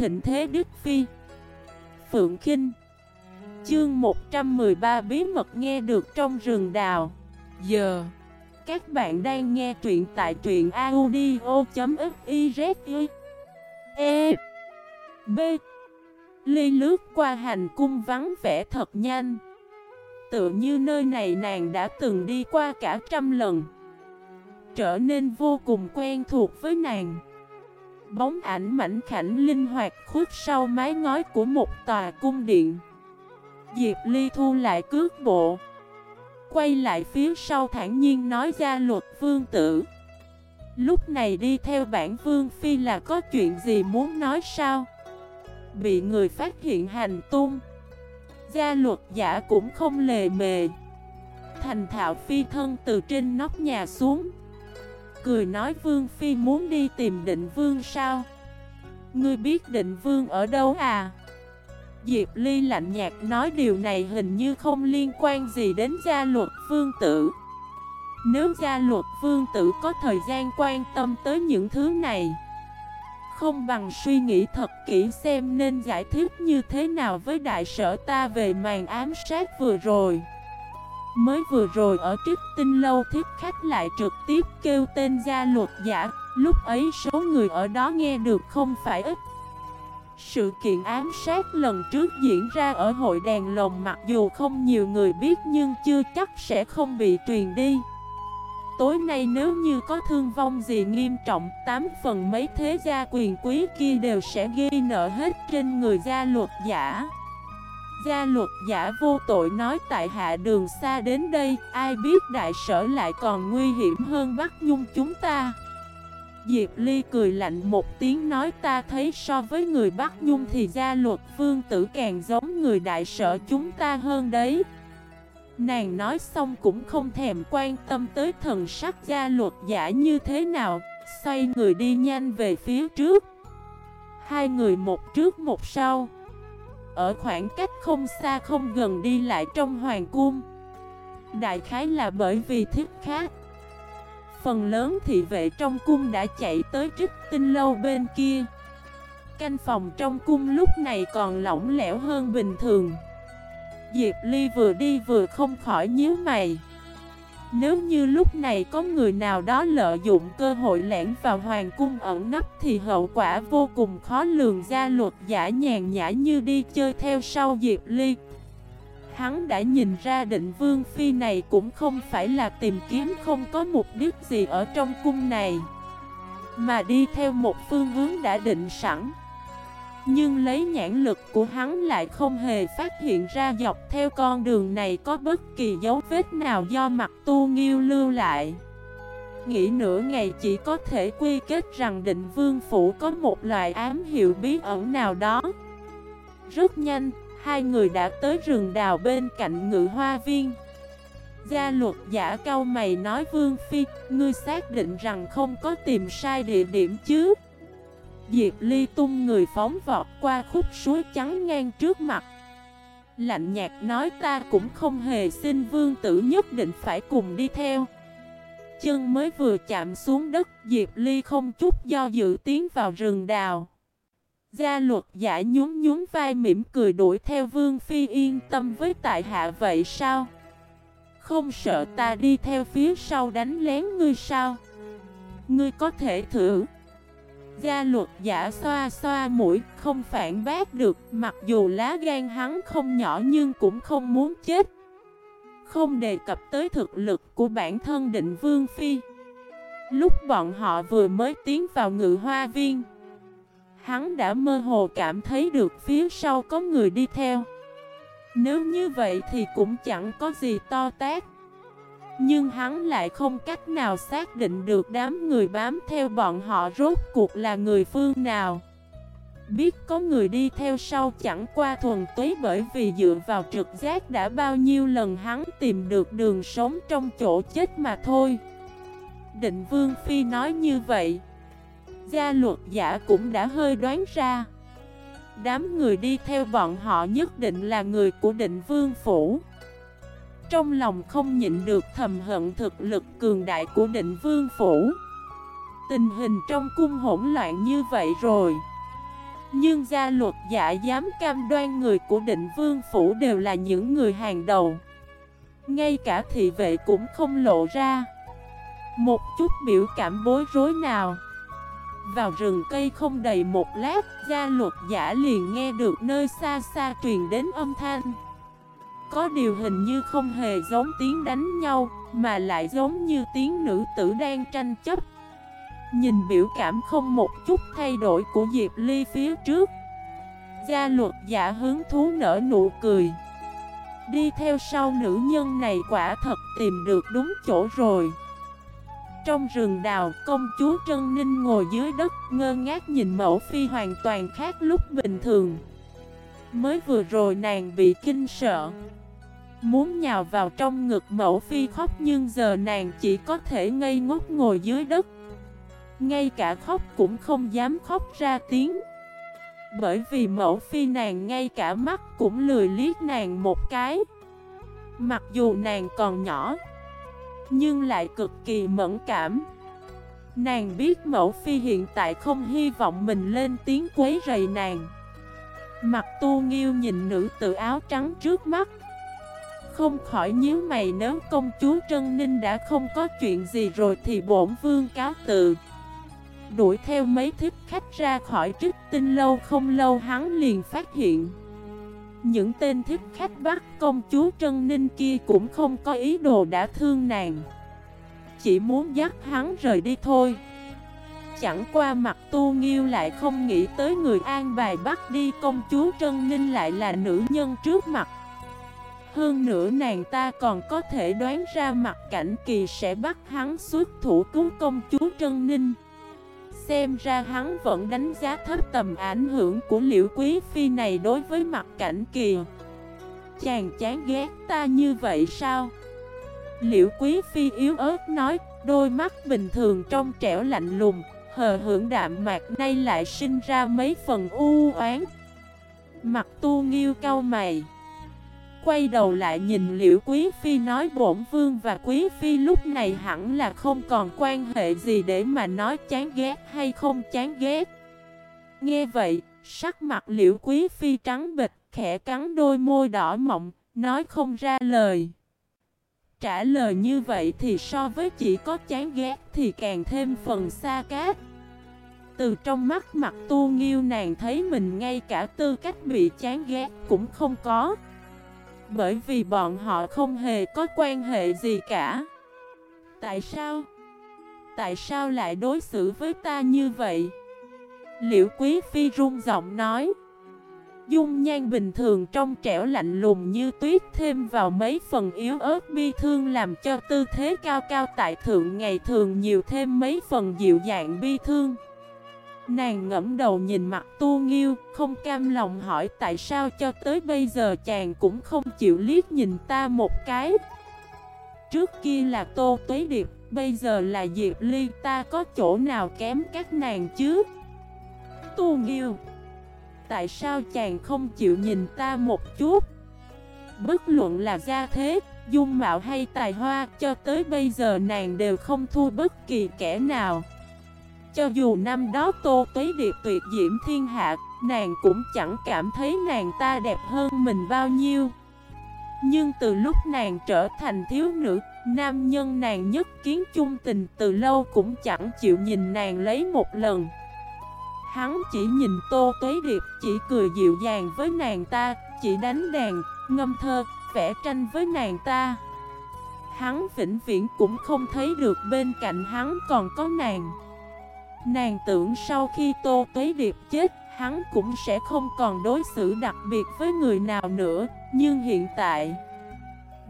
thịnh thế Đức Phi. Phượng Kinh. Chương 113 bí mật nghe được trong rừng đào. Giờ, Các bạn đang nghe truyện tại truyện audio.xyz E B. Ly lướt qua hành cung vắng vẻ thật nhanh. Tựa như nơi này nàng đã từng đi qua cả trăm lần. Trở nên vô cùng quen thuộc với nàng. Bóng ảnh mảnh khảnh linh hoạt khuất sau mái ngói của một tòa cung điện. Diệp Ly thu lại cước bộ, Quay lại phía sau thản nhiên nói ra luật vương tử. Lúc này đi theo bản vương phi là có chuyện gì muốn nói sao? Bị người phát hiện hành tung, Gia luật giả cũng không lề mề. Thành thạo phi thân từ trên nóc nhà xuống. Cười nói Vương Phi muốn đi tìm định Vương sao? Ngươi biết định Vương ở đâu à? Diệp Ly lạnh nhạt nói điều này hình như không liên quan gì đến gia luật vương tử. Nếu gia luật vương tử có thời gian quan tâm tới những thứ này, Không bằng suy nghĩ thật kỹ xem nên giải thích như thế nào với đại sở ta về màn ám sát vừa rồi. Mới vừa rồi ở trích tinh lâu thiết khách lại trực tiếp kêu tên gia luật giả. Lúc ấy số người ở đó nghe được không phải ít. Sự kiện ám sát lần trước diễn ra ở hội đèn lồng mặc dù không nhiều người biết nhưng chưa chắc sẽ không bị truyền đi. Tối nay nếu như có thương vong gì nghiêm trọng, Tám phần mấy thế gia quyền quý kia đều sẽ ghi nợ hết trên người gia luật giả. Gia luật giả vô tội nói tại hạ đường xa đến đây, Ai biết đại sở lại còn nguy hiểm hơn Bắc Nhung chúng ta. Diệp Ly cười lạnh một tiếng nói ta thấy so với người Bắc Nhung thì gia luật vương tử càng giống người đại sở chúng ta hơn đấy. Nàng nói xong cũng không thèm quan tâm tới thần sắc gia luật giả như thế nào, Xoay người đi nhanh về phía trước. Hai người một trước một sau ở khoảng cách không xa không gần đi lại trong hoàng cung. Đại khái là bởi vì thiết khác Phần lớn thị vệ trong cung đã chạy tới trích tinh lâu bên kia. Canh phòng trong cung lúc này còn lỏng lẻo hơn bình thường. Diệp Ly vừa đi vừa không khỏi nhíu mày nếu như lúc này có người nào đó lợi dụng cơ hội lẻn vào hoàng cung ẩn nấp thì hậu quả vô cùng khó lường Ra luật giả nhàn nhã như đi chơi theo sau Diệp Ly. Hắn đã nhìn ra định vương phi này cũng không phải là tìm kiếm, không có mục đích gì ở trong cung này, Mà đi theo một phương hướng đã định sẵn nhưng lấy nhãn lực của hắn lại không hề phát hiện ra dọc theo con đường này có bất kỳ dấu vết nào do mặt tu nghiêu lưu lại. Nghĩ nửa ngày chỉ có thể quy kết rằng định vương phủ có một loại ám hiệu bí ẩn nào đó. Rất nhanh, hai người đã tới rừng đào bên cạnh ngự hoa viên. Gia luật giả cao mày nói Vương Phi, ngươi xác định rằng không có tìm sai địa điểm chứ? Diệp Ly tung người phóng vọt qua khúc suối trắng ngang trước mặt Lạnh nhạt nói ta cũng không hề xin vương tử nhất định phải cùng đi theo Chân mới vừa chạm xuống đất, Diệp Ly không chút do dự tiến vào rừng đào Gia luật giả nhún nhún vai mỉm cười đuổi theo Vương Phi yên tâm với tại hạ vậy sao? Không sợ ta đi theo phía sau đánh lén ngươi sao? Ngươi có thể thử Gia luật giả xoa xoa mũi, không phản bác được, mặc dù lá gan hắn không nhỏ nhưng cũng không muốn chết. Không đề cập tới thực lực của bản thân định vương phi. Lúc bọn họ vừa mới tiến vào ngự hoa viên, hắn đã mơ hồ cảm thấy được phía sau có người đi theo. Nếu như vậy thì cũng chẳng có gì to tát. Nhưng hắn lại không cách nào xác định được đám người bám theo bọn họ rốt cuộc là người phương nào. Biết có người đi theo sau chẳng qua thuần túy bởi vì dựa vào trực giác đã bao nhiêu lần hắn tìm được đường sống trong chỗ chết mà thôi. Định Vương Phi nói như vậy, Gia luật giả cũng đã hơi đoán ra. Đám người đi theo bọn họ nhất định là người của định Vương Phủ trong lòng không nhịn được thầm hận thực lực cường đại của định vương phủ. Tình hình trong cung hỗn loạn như vậy rồi. Nhưng gia luật giả dám cam đoan người của định vương phủ đều là những người hàng đầu. Ngay cả thị vệ cũng không lộ ra Một chút biểu cảm bối rối nào. Vào rừng cây không đầy một lát, Gia luật giả liền nghe được nơi xa xa truyền đến âm thanh. Có điều hình như không hề giống tiếng đánh nhau Mà lại giống như tiếng nữ tử đang tranh chấp. Nhìn biểu cảm không một chút thay đổi của Diệp Ly phía trước. Gia luật giả hướng thú nở nụ cười. Đi theo sau nữ nhân này quả thật tìm được đúng chỗ rồi. Trong rừng đào, công chúa Trân Ninh ngồi dưới đất ngơ ngác nhìn mẫu phi hoàn toàn khác lúc bình thường. Mới vừa rồi nàng bị kinh sợ. Muốn nhào vào trong ngực mẫu phi khóc nhưng giờ nàng chỉ có thể ngây ngốc ngồi dưới đất. Ngay cả khóc cũng không dám khóc ra tiếng. Bởi vì mẫu phi nàng ngay cả mắt cũng lười liếc nàng một cái. Mặc dù nàng còn nhỏ, Nhưng lại cực kỳ mẫn cảm. Nàng biết mẫu phi hiện tại không hy vọng mình lên tiếng quấy rầy nàng. Mặt tu nghiêu nhìn nữ tự áo trắng trước mắt không khỏi nhíu mày, nếu công chúa Trân Ninh đã không có chuyện gì rồi thì bổn vương cáo tự Đuổi theo mấy thiếp khách ra khỏi trích tinh lâu, không lâu hắn liền phát hiện. Những tên thiếp khách bắt công chúa Trân Ninh kia cũng không có ý đồ đã thương nàng. Chỉ muốn dắt hắn rời đi thôi. Chẳng qua mặt tu nghiêu lại không nghĩ tới người an bài bắt đi, công chúa Trân Ninh lại là nữ nhân trước mặt hơn nữa nàng ta còn có thể đoán ra mặt cảnh kỳ sẽ bắt hắn xuất thủ cứu công chúa Trân Ninh. Xem ra hắn vẫn đánh giá thấp tầm ảnh hưởng của liễu quý phi này đối với mặt cảnh kỳ. Chàng chán ghét ta như vậy sao? Liễu quý phi yếu ớt nói, Đôi mắt bình thường trong trẻo lạnh lùng, Hờ hưởng đạm mạc nay lại sinh ra mấy phần u oán. Mặt tu nghiêu cau mày. Quay đầu lại nhìn Liễu Quý Phi nói bổn vương và Quý Phi lúc này hẳn là không còn quan hệ gì để mà nói chán ghét hay không chán ghét. Nghe vậy, sắc mặt Liễu Quý Phi trắng bịch, khẽ cắn đôi môi đỏ mọng, nói không ra lời. Trả lời như vậy thì so với chỉ có chán ghét thì càng thêm phần xa cát. Từ trong mắt mặt tu nghiêu nàng thấy mình ngay cả tư cách bị chán ghét cũng không có. Bởi vì bọn họ không hề có quan hệ gì cả Tại sao? Tại sao lại đối xử với ta như vậy? Liễu Quý Phi run giọng nói Dung nhan bình thường trong trẻo lạnh lùng như tuyết thêm vào mấy phần yếu ớt bi thương làm cho tư thế cao cao tại thượng ngày thường nhiều thêm mấy phần dịu dàng bi thương. Nàng ngẫm đầu nhìn mặt tu nghiêu, không cam lòng hỏi tại sao cho tới bây giờ chàng cũng không chịu liếc nhìn ta một cái. Trước kia là Tô Tuế Điệp, bây giờ là Diệp Ly, ta có chỗ nào kém các nàng chứ? Tu nghiêu, tại sao chàng không chịu nhìn ta một chút? Bất luận là gia thế, dung mạo hay tài hoa, cho tới bây giờ nàng đều không thua bất kỳ kẻ nào. Cho dù năm đó Tô Tuế Điệp tuyệt diễm thiên hạ, nàng cũng chẳng cảm thấy nàng ta đẹp hơn mình bao nhiêu. Nhưng từ lúc nàng trở thành thiếu nữ, nam nhân nàng nhất kiến chung tình từ lâu cũng chẳng chịu nhìn nàng lấy một lần. Hắn chỉ nhìn Tô Tuế Điệp, chỉ cười dịu dàng với nàng ta, chỉ đánh đàn, ngâm thơ, vẽ tranh với nàng ta. Hắn vĩnh viễn cũng không thấy được bên cạnh hắn còn có nàng. Nàng tưởng sau khi Tô Tuế Điệp chết, hắn cũng sẽ không còn đối xử đặc biệt với người nào nữa, nhưng hiện tại,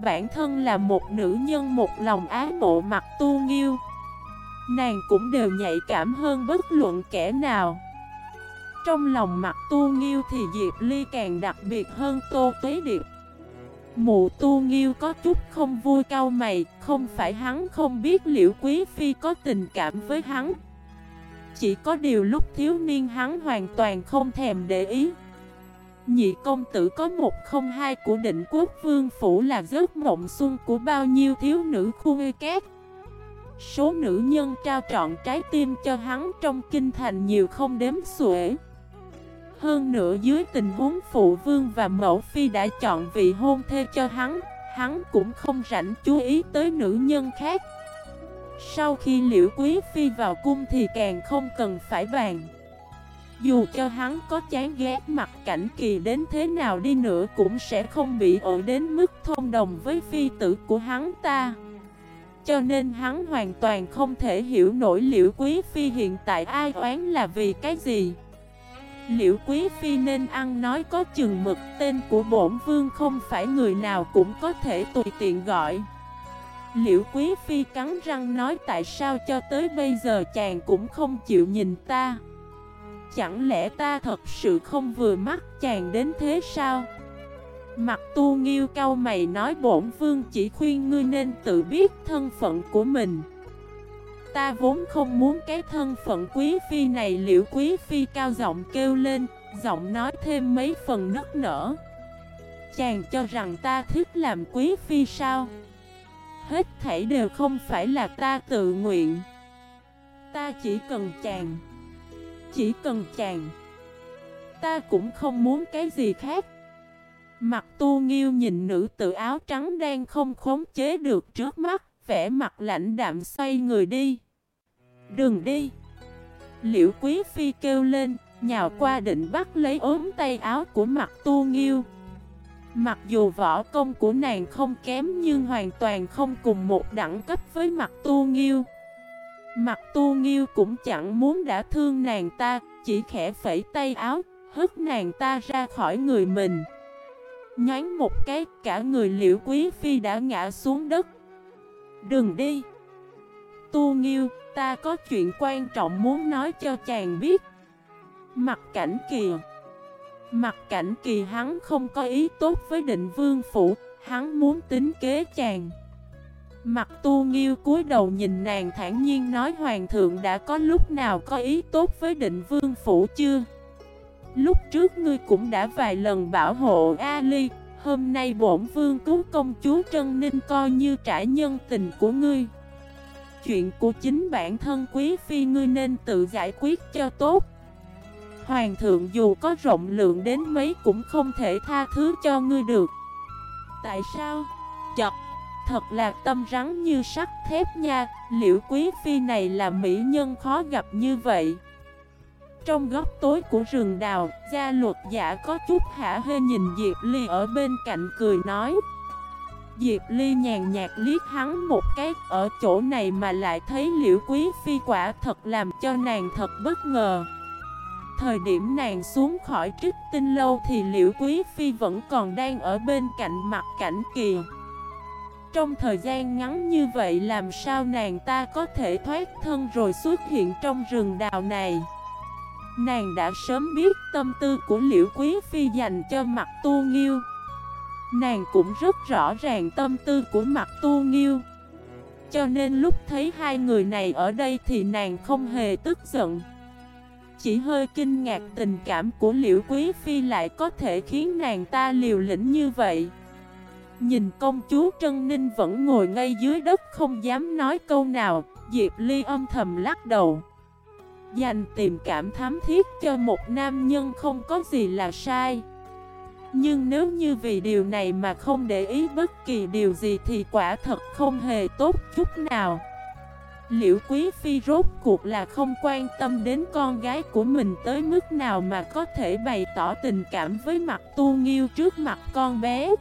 bản thân là một nữ nhân một lòng ái mộ mặt tu nghiêu. Nàng cũng đều nhạy cảm hơn bất luận kẻ nào. Trong lòng mặt tu nghiêu thì Diệp Ly càng đặc biệt hơn Tô Tuế Điệp. Mụ tu nghiêu có chút không vui cao mày, không phải hắn không biết liệu quý phi có tình cảm với hắn, chỉ có điều lúc thiếu niên hắn hoàn toàn không thèm để ý. Nhị công tử có một không hai của định quốc vương phủ là giấc mộng xuân của bao nhiêu thiếu nữ khu ngư két. Số nữ nhân trao trọn trái tim cho hắn trong kinh thành nhiều không đếm xuể. Hơn nữa dưới tình huống phụ vương và mẫu phi đã chọn vị hôn thê cho hắn Hắn cũng không rảnh chú ý tới nữ nhân khác. Sau khi liễu quý phi vào cung thì càng không cần phải bàn. Dù cho hắn có chán ghét mặt cảnh kỳ đến thế nào đi nữa Cũng sẽ không bị ổi đến mức thông đồng với phi tử của hắn ta. Cho nên hắn hoàn toàn không thể hiểu nổi liễu quý phi hiện tại ai oán là vì cái gì. Liễu Quý Phi nên ăn nói có chừng mực, Tên của bổn vương không phải người nào cũng có thể tùy tiện gọi. Liễu Quý Phi cắn răng nói tại sao cho tới bây giờ chàng cũng không chịu nhìn ta? Chẳng lẽ ta thật sự không vừa mắt chàng đến thế sao? Mặt tu nghiêu cao mày nói bổn vương chỉ khuyên ngươi nên tự biết thân phận của mình. Ta vốn không muốn cái thân phận quý phi này, liễu quý phi cao giọng kêu lên, Giọng nói thêm mấy phần nức nở. Chàng cho rằng ta thích làm quý phi sao? Hết thảy đều không phải là ta tự nguyện. Ta chỉ cần chàng, Chỉ cần chàng. Ta cũng không muốn cái gì khác. Mặt tu nghiêu nhìn nữ tự áo trắng đang không khống chế được trước mắt, vẻ mặt lạnh đạm xoay người đi. Đừng đi. Liễu quý phi kêu lên, Nhào qua định bắt lấy ốm tay áo của mặt tu nghiêu. Mặc dù võ công của nàng không kém Nhưng hoàn toàn không cùng một đẳng cấp với mặt tu nghiêu. Mặt tu nghiêu cũng chẳng muốn đã thương nàng ta Chỉ khẽ phẩy tay áo Hất nàng ta ra khỏi người mình. Nhánh một cái cả người liễu quý phi đã ngã xuống đất. Đừng đi. Tu Nghiêu, ta có chuyện quan trọng muốn nói cho chàng biết. Mặt cảnh kìa Mặt cảnh kỳ hắn không có ý tốt với định vương phủ, Hắn muốn tính kế chàng. Mặt tu nghiêu cúi đầu nhìn nàng thản nhiên nói, Hoàng thượng đã có lúc nào có ý tốt với định vương phủ chưa? Lúc trước ngươi cũng đã vài lần bảo hộ Ali, Hôm nay bổn vương cứu công chúa Trân Ninh coi như trả nhân tình của ngươi. Chuyện của chính bản thân quý phi ngươi nên tự giải quyết cho tốt. Hoàng thượng dù có rộng lượng đến mấy cũng không thể tha thứ cho ngươi được. Tại sao? Chật, Thật là tâm rắn như sắt thép nha, Liễu quý phi này là mỹ nhân khó gặp như vậy. Trong góc tối của rừng đào, Gia luật giả có chút hả hê nhìn Diệp Ly ở bên cạnh cười nói. Diệp Ly nhàn nhạt liếc hắn một cái, Ở chỗ này mà lại thấy liễu quý phi quả thật làm cho nàng thật bất ngờ. Thời điểm nàng xuống khỏi trích tinh lâu thì liễu quý phi vẫn còn đang ở bên cạnh mặt cảnh kỳ Trong thời gian ngắn như vậy làm sao nàng ta có thể thoát thân rồi xuất hiện trong rừng đào này? Nàng đã sớm biết tâm tư của liễu quý phi dành cho mặt tu nghiêu. Nàng cũng rất rõ ràng tâm tư của mặt tu nghiêu. Cho nên lúc thấy hai người này ở đây thì nàng không hề tức giận. Chỉ hơi kinh ngạc tình cảm của Liễu Quý Phi lại có thể khiến nàng ta liều lĩnh như vậy. Nhìn công chúa Trân Ninh vẫn ngồi ngay dưới đất không dám nói câu nào, Diệp Ly âm thầm lắc đầu. Dành tìm cảm thám thiết cho một nam nhân không có gì là sai. Nhưng nếu như vì điều này mà không để ý bất kỳ điều gì thì quả thật không hề tốt chút nào. Liễu Quý Phi rốt cuộc là không quan tâm đến con gái của mình tới mức nào mà có thể bày tỏ tình cảm với mặt tu nghiêu trước mặt con bé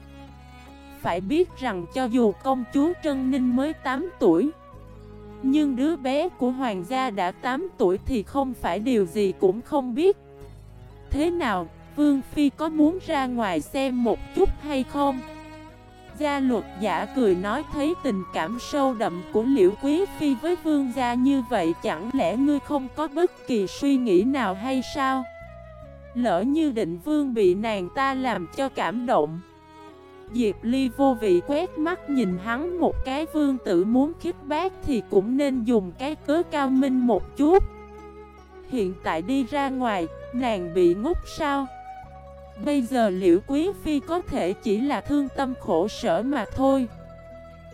Phải biết rằng cho dù công chúa Trân Ninh mới 8 tuổi, Nhưng đứa bé của hoàng gia đã 8 tuổi thì không phải điều gì cũng không biết Thế nào, Vương Phi có muốn ra ngoài xem một chút hay không? Gia luật giả cười nói thấy tình cảm sâu đậm của Liễu Quý Phi với Vương gia như vậy chẳng lẽ ngươi không có bất kỳ suy nghĩ nào hay sao? Lỡ như định vương bị nàng ta làm cho cảm động Diệp Ly vô vị quét mắt nhìn hắn một cái vương tử muốn khích bác thì cũng nên dùng cái cớ cao minh một chút Hiện tại đi ra ngoài, nàng bị ngốc sao? Bây giờ liễu quý phi có thể chỉ là thương tâm khổ sở mà thôi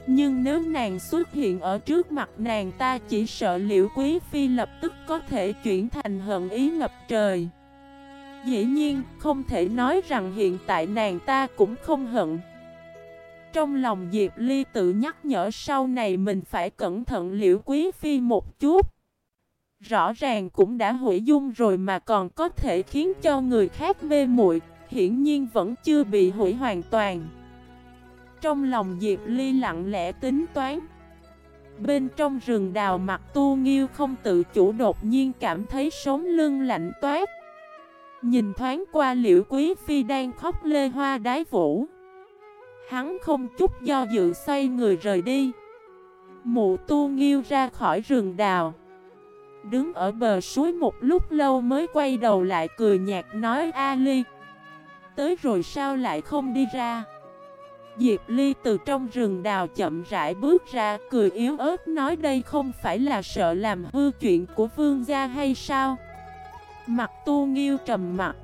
Nhưng nếu nàng xuất hiện ở trước mặt nàng ta chỉ sợ liễu quý phi lập tức có thể chuyển thành hận ý ngập trời Dĩ nhiên, không thể nói rằng hiện tại nàng ta cũng không hận. Trong lòng Diệp Ly tự nhắc nhở sau này mình phải cẩn thận liễu quý phi một chút. Rõ ràng cũng đã hủy dung rồi mà còn có thể khiến cho người khác mê muội, hiển nhiên vẫn chưa bị hủy hoàn toàn. Trong lòng Diệp Ly lặng lẽ tính toán. Bên trong rừng đào mặt tu nghiêu không tự chủ đột nhiên cảm thấy sống lưng lạnh toát. Nhìn thoáng qua liễu quý phi đang khóc lê hoa đái vũ. Hắn không chút do dự xoay người rời đi. Mụ tu nghiêu ra khỏi rừng đào. Đứng ở bờ suối một lúc lâu mới quay đầu lại cười nhạt nói, A Ly Tới rồi sao lại không đi ra? Diệp Ly từ trong rừng đào chậm rãi bước ra, Cười yếu ớt nói đây không phải là sợ làm hư chuyện của vương gia hay sao? Mặt tu nghiêu trầm mặt.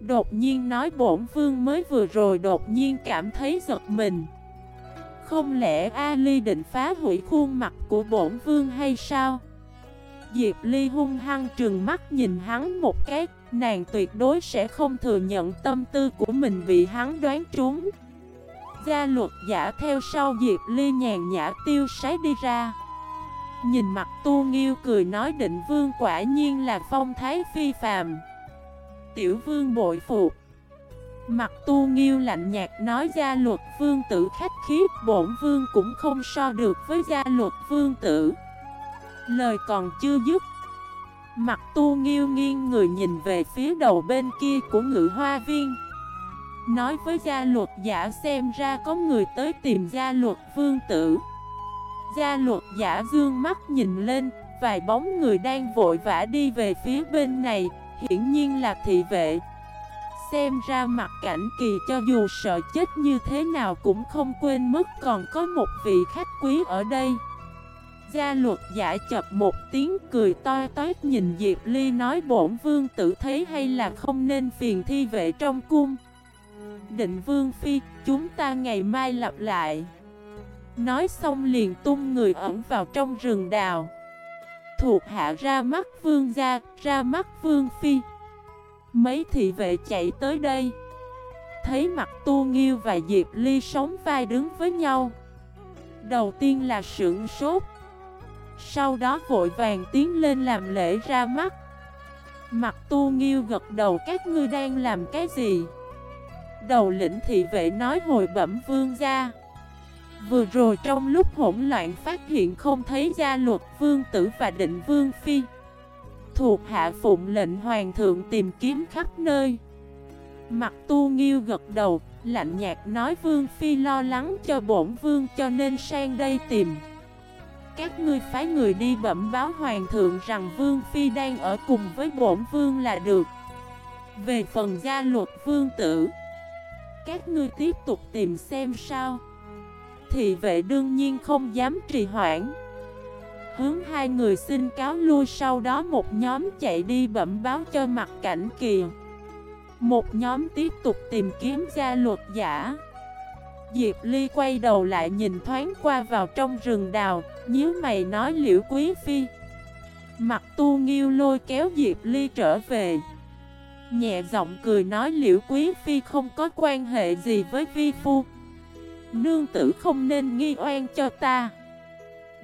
Đột nhiên nói bổn vương mới vừa rồi đột nhiên cảm thấy giật mình. Không lẽ Ali định phá hủy khuôn mặt của bổn vương hay sao? Diệp Ly hung hăng trừng mắt nhìn hắn một cái. Nàng tuyệt đối sẽ không thừa nhận tâm tư của mình bị hắn đoán trúng. Gia luật giả theo sau Diệp Ly nhàn nhã tiêu sái đi ra. Nhìn mặt tu nghiêu cười nói định vương quả nhiên là phong thái phi phàm. Tiểu vương bội phục Mặt tu nghiêu lạnh nhạt nói gia luật vương tử khách khí, Bổn vương cũng không so được với gia luật vương tử. Lời còn chưa dứt Mặt tu nghiêu nghiêng người nhìn về phía đầu bên kia của ngự hoa viên. Nói với gia luật, giả xem ra có người tới tìm gia luật vương tử. Gia luật giả dương mắt nhìn lên, Vài bóng người đang vội vã đi về phía bên này, Hiển nhiên là thị vệ. Xem ra mặt cảnh kỳ cho dù sợ chết như thế nào cũng không quên mất còn có một vị khách quý ở đây. Gia luật giả chập một tiếng cười to toét nhìn Diệp Ly nói bổn vương tử thấy hay là không nên phiền thi vệ trong cung. Định vương phi, chúng ta ngày mai lặp lại. Nói xong liền tung người ẩn vào trong rừng đào. Thuộc hạ ra mắt vương gia, ra mắt vương phi. Mấy thị vệ chạy tới đây. Thấy mặt tu nghiêu và Diệp Ly sống vai đứng với nhau. Đầu tiên là sưởng sốt. Sau đó vội vàng tiến lên làm lễ ra mắt. Mặt tu nghiêu gật đầu các ngươi đang làm cái gì? Đầu lĩnh thị vệ nói hồi bẩm vương gia. Vừa rồi trong lúc hỗn loạn phát hiện không thấy gia luật vương tử và định vương phi. Thuộc hạ phụng lệnh hoàng thượng tìm kiếm khắp nơi. Mặt tu nghiêu gật đầu, lạnh nhạt nói vương phi lo lắng cho bổn vương cho nên sang đây tìm. Các ngươi phái người đi bẩm báo hoàng thượng rằng vương phi đang ở cùng với bổn vương là được. Về phần gia luật vương tử, Các ngươi tiếp tục tìm xem sao. Thị vệ đương nhiên không dám trì hoãn. Hướng hai người xin cáo lui sau đó một nhóm chạy đi bẩm báo cho mặt cảnh kìa. Một nhóm tiếp tục tìm kiếm gia luật giả. Diệp Ly quay đầu lại nhìn thoáng qua vào trong rừng đào Nhớ mày nói liễu quý phi. Mặt tu nghiêu lôi kéo Diệp Ly trở về. Nhẹ giọng cười nói liễu quý phi không có quan hệ gì với vi phu. Nương tử không nên nghi oan cho ta.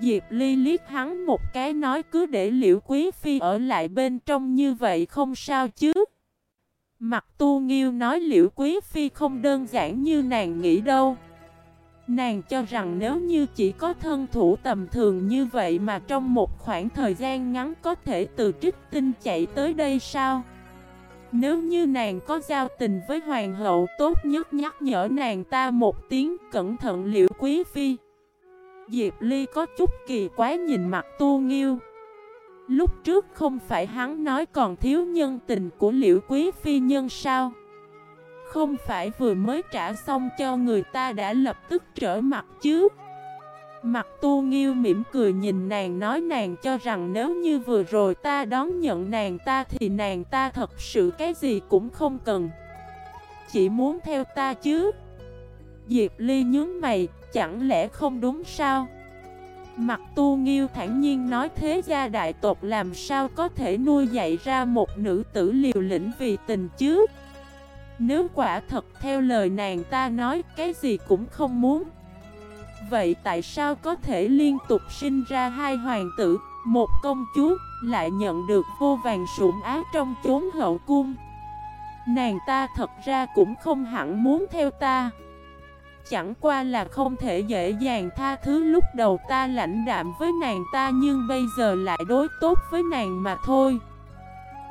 Diệp Ly liếc hắn một cái nói cứ để liễu quý phi ở lại bên trong như vậy không sao chứ? Mặt tu nghiêu nói liễu quý phi không đơn giản như nàng nghĩ đâu. Nàng cho rằng nếu như chỉ có thân thủ tầm thường như vậy mà trong một khoảng thời gian ngắn có thể từ trích tinh chạy tới đây sao? Nếu như nàng có giao tình với hoàng hậu, tốt nhất nhắc nhở nàng ta một tiếng cẩn thận liễu quý phi. Diệp Ly có chút kỳ quái nhìn mặt tu nghiêu. Lúc trước không phải hắn nói còn thiếu nhân tình của liễu quý phi nhân sao? Không phải vừa mới trả xong cho người ta đã lập tức trở mặt chứ? Mặt tu nghiêu mỉm cười nhìn nàng nói nàng cho rằng nếu như vừa rồi ta đón nhận nàng ta thì nàng ta thật sự cái gì cũng không cần. Chỉ muốn theo ta chứ? Diệp Ly nhướng mày, chẳng lẽ không đúng sao? Mặt tu nghiêu thản nhiên nói thế gia đại tộc làm sao có thể nuôi dạy ra một nữ tử liều lĩnh vì tình chứ? Nếu quả thật theo lời nàng ta nói cái gì cũng không muốn. Vậy tại sao có thể liên tục sinh ra hai hoàng tử, một công chúa, lại nhận được vô vàng sủng á trong chốn hậu cung? Nàng ta thật ra cũng không hẳn muốn theo ta. Chẳng qua là không thể dễ dàng tha thứ lúc đầu ta lãnh đạm với nàng ta Nhưng bây giờ lại đối tốt với nàng mà thôi.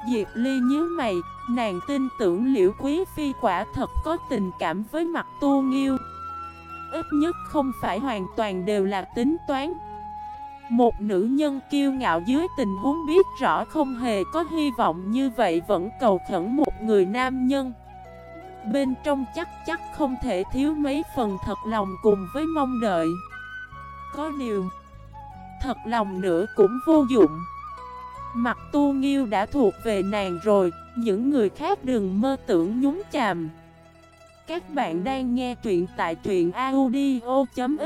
Diệp Ly nhíu mày, nàng tin tưởng liễu quý phi quả thật có tình cảm với mặt tu nghiêu. Ít nhất không phải hoàn toàn đều là tính toán. Một nữ nhân kiêu ngạo dưới tình huống biết rõ không hề có hy vọng như vậy vẫn cầu khẩn một người nam nhân. Bên trong chắc chắc không thể thiếu mấy phần thật lòng cùng với mong đợi. Có điều, Thật lòng nữa cũng vô dụng. Mặt tu nghiêu đã thuộc về nàng rồi, Những người khác đừng mơ tưởng nhúng chàm. Các bạn đang nghe truyện tại truyện audio.fif